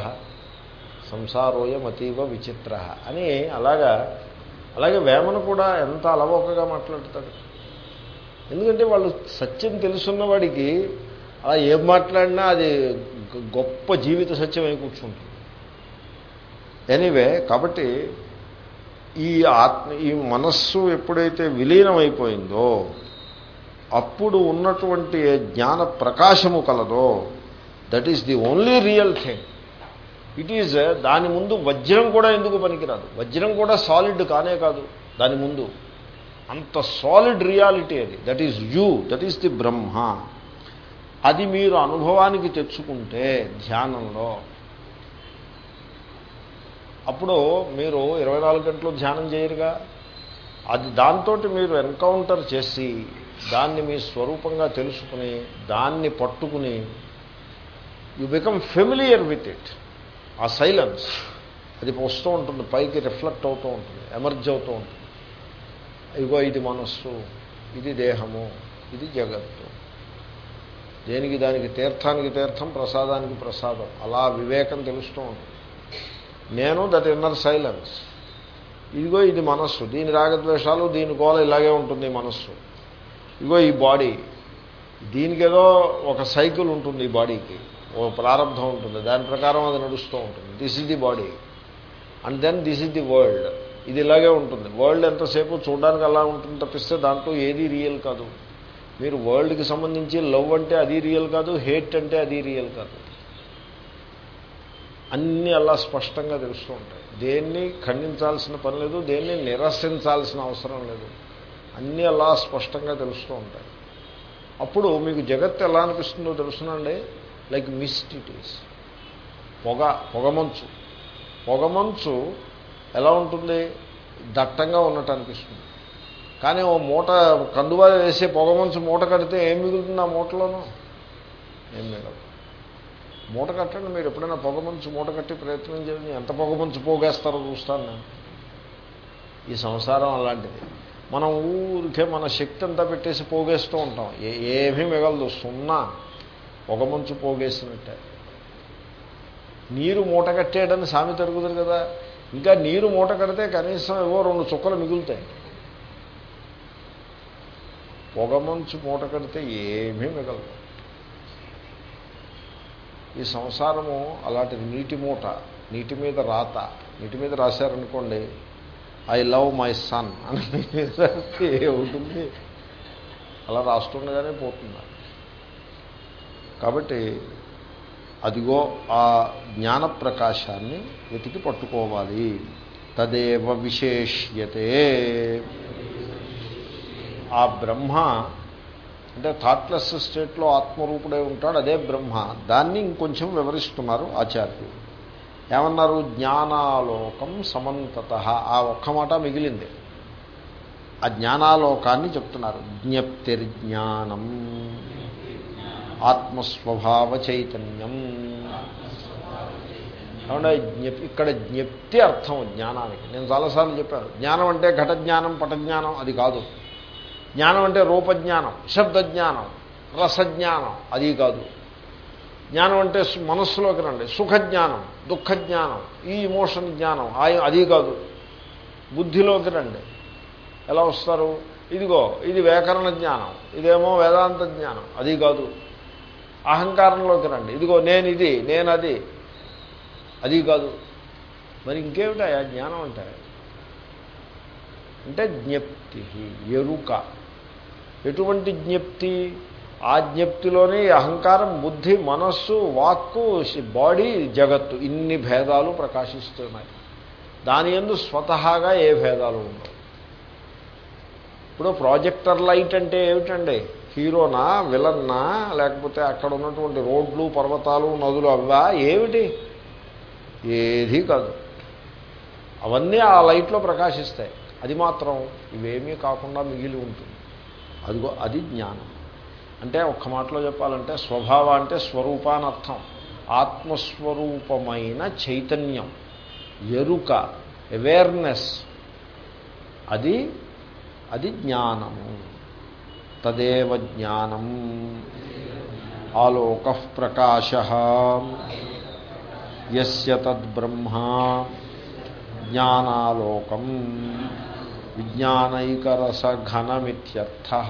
సంసారోయం అతీవ విచిత్ర అని అలాగా అలాగే వేమను కూడా ఎంత అలవోకగా మాట్లాడతాడు? ఎందుకంటే వాళ్ళు సత్యం తెలుసున్నవాడికి అలా ఏం మాట్లాడినా అది గొప్ప జీవిత సత్యం అయి కూర్చుంటుంది. ఎనీవే కాబట్టి ఈ ఆత్మ ఈ మనస్సు ఎప్పుడైతే విలీనమైపోయిందో అప్పుడు ఉన్నటువంటి జ్ఞాన ప్రకాశము కలదో that is the only real thing it is దాని ముందు వజ్రం కూడా ఎందుకు పనికిరాదు? వజ్రం కూడా సాలిడ్ కానే కాదు దాని ముందు. అంత సాలిడ్ రియాలిటీ అది. That is you that is the Brahma అది మీరు అనుభవానికి తెచ్చుకుంటే ధ్యానంలో. అప్పుడు మీరు ఇరవై నాలుగు గంటలు ధ్యానం చేయరుగా? అది దాంతో మీరు ఎన్కౌంటర్ చేసి దాన్ని మీ స్వరూపంగా తెలుసుకుని దాన్ని పట్టుకుని you become familiar with it ఆ సైలెన్స్ అది వస్తూ ఉంటుంది పైకి రిఫ్లెక్ట్ అవుతూ ఉంటుంది ఎమర్జ్ అవుతూ ఉంటుంది. ఇగో ఇది మనస్సు ఇది దేహము ఇది జగత్తు. దేనికి దానికి తీర్థానికి తీర్థం ప్రసాదానికి ప్రసాదం. అలా వివేకం తెలుస్తూ ఉంటుంది నేను దట్ ఇన్నర్ సైలెన్స్. ఇదిగో ఇది మనస్సు. దీని రాగద్వేషాలు దీని గోల ఇలాగే ఉంటుంది మనస్సు. ఇదిగో ఈ బాడీ. దీనికి ఏదో ఒక సైకిల్ ఉంటుంది ఈ బాడీకి. ఓ ప్రారంభం ఉంటుంది. దాని ప్రకారం అది నడుస్తూ ఉంటుంది. This is the body and then this is the world ఇది ఇలాగే ఉంటుంది. వరల్డ్ ఎంతసేపు చూడడానికి అలా ఉంటుంది తప్పిస్తే దాంట్లో ఏది రియల్ కాదు. మీరు వరల్డ్కి సంబంధించి లవ్ అంటే అది రియల్ కాదు హేట్ అంటే అది రియల్ కాదు. అన్నీ అలా స్పష్టంగా తెలుస్తూ ఉంటాయి. దేన్ని ఖండించాల్సిన పని లేదు దేన్ని నిరసించాల్సిన అవసరం లేదు. అన్నీ అలా స్పష్టంగా తెలుస్తూ ఉంటాయి. అప్పుడు మీకు జగత్తు ఎలా అనిపిస్తుందో తెలుసునండి? Like mist it is. పొగ పొగమంచు. పొగమంచు ఎలా ఉంటుంది? దట్టంగా ఉన్నట్టు అనిపిస్తుంది. కానీ ఓ మూట కందువా వేసే పొగమంచు మూట కడితే ఏం మిగులుతుంది ఆ మూటలోనూ? ఏం మిగలదు. మూట కట్టండి మీరు. ఎప్పుడైనా పొగమంచు మూట కట్టి ప్రయత్నం చేయండి. ఎంత పొగమంచు పోగేస్తారో చూస్తాను నేను. ఈ సంసారం అలాంటిది. మనం ఊరికే మన శక్తి అంతా పెట్టేసి పోగేస్తూ ఉంటాం. ఏ ఏమీ మిగలదు. సున్నా పొగమంచు పోగేసినట్టే. నీరు మూట కట్టేయడని సామెత తరుగుతుంది కదా. ఇంకా నీరు మూట కడితే కనీసం ఏవో రెండు చుక్కలు మిగులుతాయి. పొగమంచు మూట కడితే ఏమీ మిగలదు. ఈ సంసారము అలాంటి నీటి మూట నీటి మీద రాత నీటి మీద రాశారనుకోండి ఐ లవ్ మై సన్ అని రాస్తే ఏముంటుంది? అలా రాస్తుండగానే పోతుంది? కాబట్టి అదిగో ఆ జ్ఞాన ప్రకాశాన్ని వెతికి పట్టుకోవాలి. తదేవ విశేష్యతే. ఆ బ్రహ్మ అంటే థాట్లెస్ స్టేట్లో ఆత్మరూపుడే ఉంటాడు అదే బ్రహ్మ. దాన్ని ఇంకొంచెం వివరిస్తున్నారు ఆచార్యులు. ఏమన్నారు? జ్ఞానాలోకం సమంతత. ఆ ఒక్క మాట మిగిలింది. ఆ జ్ఞానాలోకాన్ని చెప్తున్నారు. జ్ఞప్తిర్జ్ఞానం. ఆత్మస్వభావ చైతన్యం కాబట్టి జ్ఞప్తి ఇక్కడ జ్ఞప్తి అర్థం జ్ఞానానికి. నేను చాలాసార్లు చెప్పాను జ్ఞానం అంటే ఘట జ్ఞానం పటజ్ఞానం అది కాదు. జ్ఞానం అంటే రూపజ్ఞానం శబ్దజ్ఞానం రసజ్ఞానం అది కాదు. జ్ఞానం అంటే మనస్సులోకి రండి. సుఖజ్ఞానం దుఃఖజ్ఞానం ఈ ఇమోషన్ జ్ఞానం అది కాదు. బుద్ధిలోకి రండి. ఎలా వస్తారు? ఇదిగో ఇది వ్యాకరణ జ్ఞానం ఇదేమో వేదాంత జ్ఞానం అది కాదు. అహంకారంలోకి రండి ఇదిగో నేను ఇది నేను అది. అది కాదు. మరి ఇంకేమిటా జ్ఞానం అంటే అంటే జ్ఞప్తి ఎరుక. ఎటువంటి జ్ఞప్తి? ఆ జ్ఞప్తిలోనే అహంకారం బుద్ధి మనస్సు వాక్కు బాడీ జగత్తు ఇన్ని భేదాలు ప్రకాశిస్తున్నాయి. దాని ఎందు స్వతహాగా ఏ భేదాలు ఉండవు. ఇప్పుడు ప్రాజెక్టర్ లైట్ అంటే ఏమిటండి? హీరోనా విలన్నా లేకపోతే అక్కడ ఉన్నటువంటి రోడ్లు పర్వతాలు నదులు అవ్వా? ఏమిటి? ఏదీ కాదు. అవన్నీ ఆ లైట్లో ప్రకాశిస్తాయి. అది మాత్రం ఇవేమీ కాకుండా మిగిలి ఉంటుంది. అదిగో అది జ్ఞానం. అంటే ఒక్క మాటలో చెప్పాలంటే స్వభావ అంటే స్వరూపానర్థం. ఆత్మస్వరూపమైన చైతన్యం ఎరుక అవేర్నెస్ అది అది జ్ఞానము. తదేవ జ్ఞానం. ఆలోక ప్రకాశ. ఎస్య జ్ఞానాలోకం. విజ్ఞానైకరసఘనమిత్యర్థ.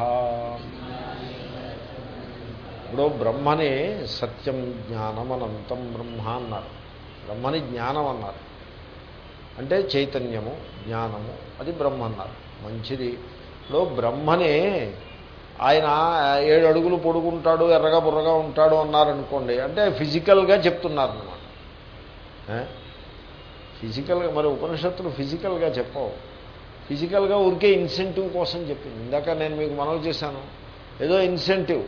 ఇప్పుడు బ్రహ్మనే సత్యం జ్ఞానం అనంతం బ్రహ్మ అన్నారు. బ్రహ్మని జ్ఞానం అన్నారు. అంటే చైతన్యము జ్ఞానము అది బ్రహ్మ అన్నారు. మంచిది. ఇప్పుడు బ్రహ్మనే ఆయన ఏడు అడుగులు పొడుగుంటాడు ఎర్రగా బుర్రగా ఉంటాడు అన్నారనుకోండి అంటే ఫిజికల్గా చెప్తున్నారనమాట ఫిజికల్గా మరి ఉపనిషత్తులు ఫిజికల్గా చెప్పవు. ఫిజికల్గా ఊరికే ఇన్సెంటివ్ కోసం చెప్పింది. ఇందాక నేను మీకు మనవి చేశాను. ఏదో ఇన్సెంటివ్.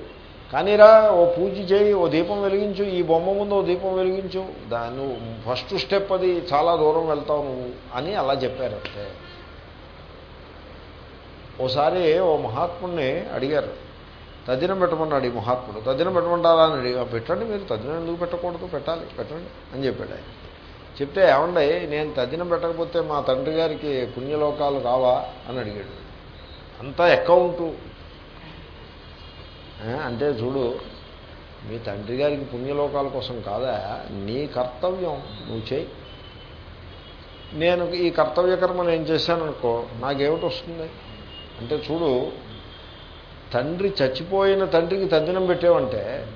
కానీరా ఓ పూజ చేయి ఓ దీపం వెలిగించు ఈ బొమ్మ ముందు ఓ దీపం వెలిగించు. దాన్ని నువ్వు ఫస్ట్ స్టెప్ అది చాలా దూరం వెళ్తావు నువ్వు అని అలా చెప్పారు అంతే ఓసారి ఓ మహాత్ముడిని అడిగారు తద్దినం పెట్టమన్నాడు ఈ మహాత్ముడు తద్దినం పెట్టమంటారా అని అడిగా పెట్టండి మీరు తద్దినం ఎందుకు పెట్టకూడదు? పెట్టాలి పెట్టండి. అని చెప్పాడు ఆయన. చెప్తే ఏమండే నేను తద్దినం పెట్టకపోతే మా తండ్రి గారికి పుణ్యలోకాలు రావా? అని అడిగాడు. అంతా అకౌంటు అంటే చూడు మీ తండ్రి గారికి పుణ్యలోకాల కోసం కాదా? నీ కర్తవ్యం నువ్వు చేయి. నేను ఈ కర్తవ్య కర్మ నేను చేశాననుకో నాకేమిటి వస్తుంది? అంటే చూడు తండ్రి చచ్చిపోయిన తండ్రికి తద్దినం పెట్టేవంటే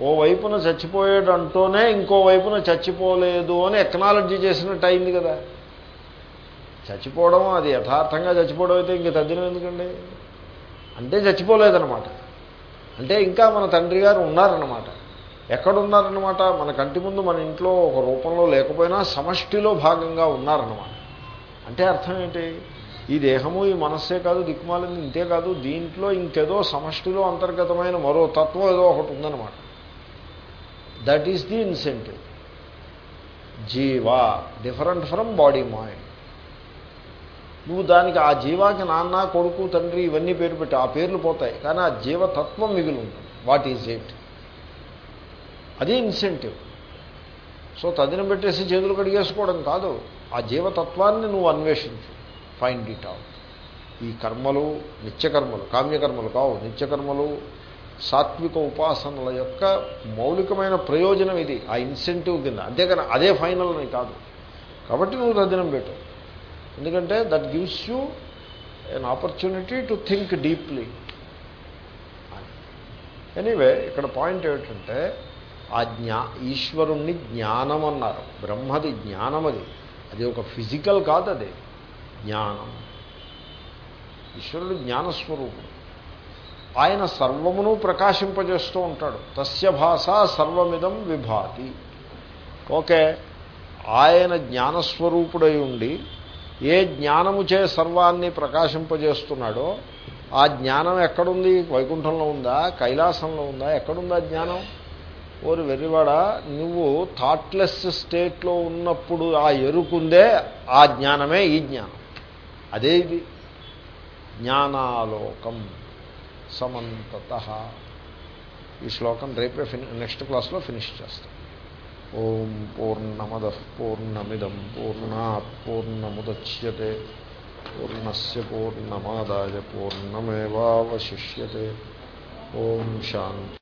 ఓ వైపున చచ్చిపోయాడంటూనే ఇంకో వైపున చచ్చిపోలేదు అని ఎక్నాలజీ చేసినట్టు అయింది కదా. చచ్చిపోవడం అది యథార్థంగా చచ్చిపోవడం అయితే ఇంక తద్దినం ఎందుకండి? అంటే చచ్చిపోలేదనమాట అంటే ఇంకా మన తండ్రి గారు ఉన్నారన్నమాట. ఎక్కడున్నారన్నమాట? మన కంటి ముందు మన ఇంట్లో ఒక రూపంలో లేకపోయినా సమష్టిలో భాగంగా ఉన్నారన్నమాట. అంటే అర్థం ఏంటి? ఈ దేహము ఈ మనస్సే కాదు దిక్మాలని ఇంతే కాదు దీంట్లో ఇంకేదో సమష్టిలో అంతర్గతమైన మరో తత్వం ఏదో ఒకటి ఉందన్నమాట. దట్ ఈస్ ది ఇన్సెంటివ్ జీవ డిఫరెంట్ ఫ్రమ్ బాడీ మైండ్ నువ్వు దానికి ఆ జీవాకి నాన్న కొడుకు తండ్రి ఇవన్నీ పేరు పెట్టి ఆ పేర్లు పోతాయి కానీ ఆ జీవతత్వం మిగిలి ఉంటుంది. వాట్ ఈజ్ ఇట్ అది ఇన్సెంటివ్ సో తదిన పెట్టేసి చేతులు కడిగేసుకోవడం కాదు ఆ జీవతత్వాన్ని నువ్వు అన్వేషించు. Find it out. ఈ కర్మలు నిత్యకర్మలు కామ్యకర్మలు కావు. నిత్యకర్మలు సాత్విక ఉపాసనల యొక్క మౌలికమైన ప్రయోజనం ఇది. ఆ ఇన్సెంటివ్ కింద. అంతేకాని అదే ఫైనల్ అని కాదు. కాబట్టి నువ్వు రదినం పెట్టు. ఎందుకంటే that gives you an opportunity to think deeply anyway ఇక్కడ పాయింట్ ఏమిటంటే ఆ జ్ఞా ఈశ్వరుణ్ణి జ్ఞానం అన్నారు బ్రహ్మది జ్ఞానం అది అది ఒక ఫిజికల్ కాదు అది. జ్ఞానం. ఈశ్వరుడు జ్ఞానస్వరూపుడు. ఆయన సర్వమును ప్రకాశింపజేస్తూ ఉంటాడు. తస్య భాష సర్వమిదం విభాతి. ఓకే ఆయన జ్ఞానస్వరూపుడై ఉండి ఏ జ్ఞానము చే సర్వాన్ని ప్రకాశింపజేస్తున్నాడో ఆ జ్ఞానం ఎక్కడుంది? వైకుంఠంలో ఉందా? కైలాసంలో ఉందా? ఎక్కడుందా జ్ఞానం? ఓరు వెర్రివాడ నువ్వు థాట్లెస్ స్టేట్లో ఉన్నప్పుడు ఆ ఎరుకుందే ఆ జ్ఞానమే ఈ జ్ఞానం. అదే ఇది. జ్ఞానాలోకం సమంతత. ఈ శ్లోకం రేపే ఫిని నెక్స్ట్ క్లాస్లో ఫినిష్ చేస్తాం. ఓం పూర్ణమద పూర్ణమిదం పూర్ణా పూర్ణముద్యతే. పూర్ణస్ పూర్ణమాదాయ పూర్ణమేవాశిష్యతే ఓం శాంతి.